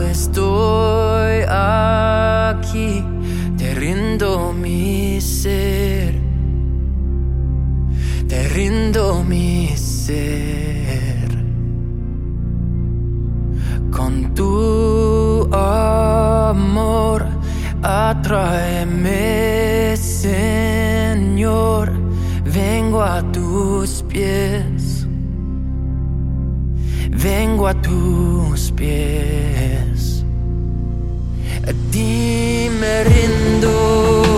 estoy aquí, te rindo mi ser, te rindo mi ser. Con tu amor, atráeme, Señor, vengo a tus pies vengo a tus pies. A ti me rindo.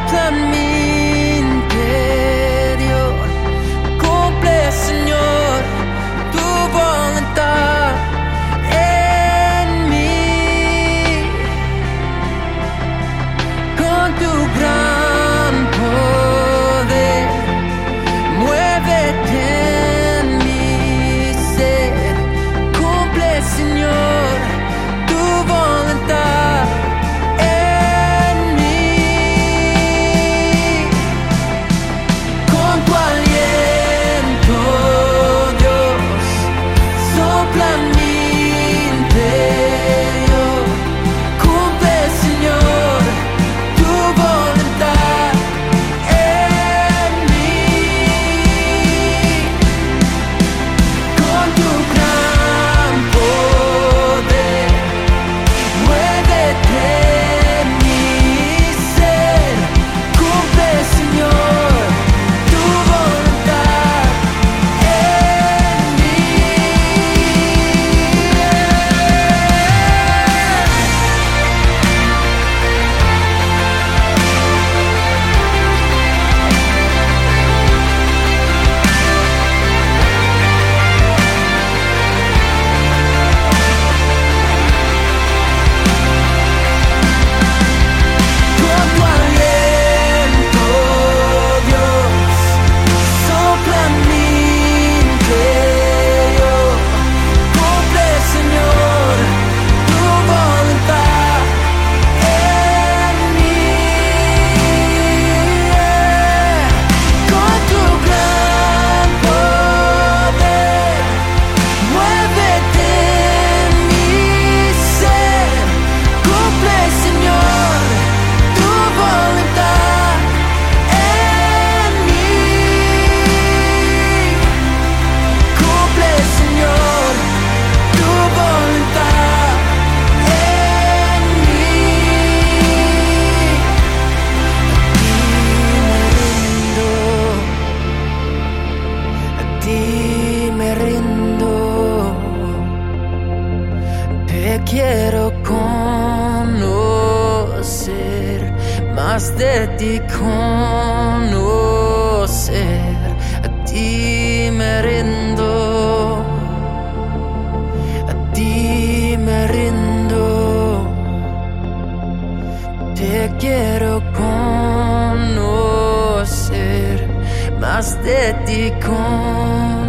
upon me. quiero conocer más de ti, conocer. A ti me rindo, a ti me rindo, te quiero conocer más de ti, conocer.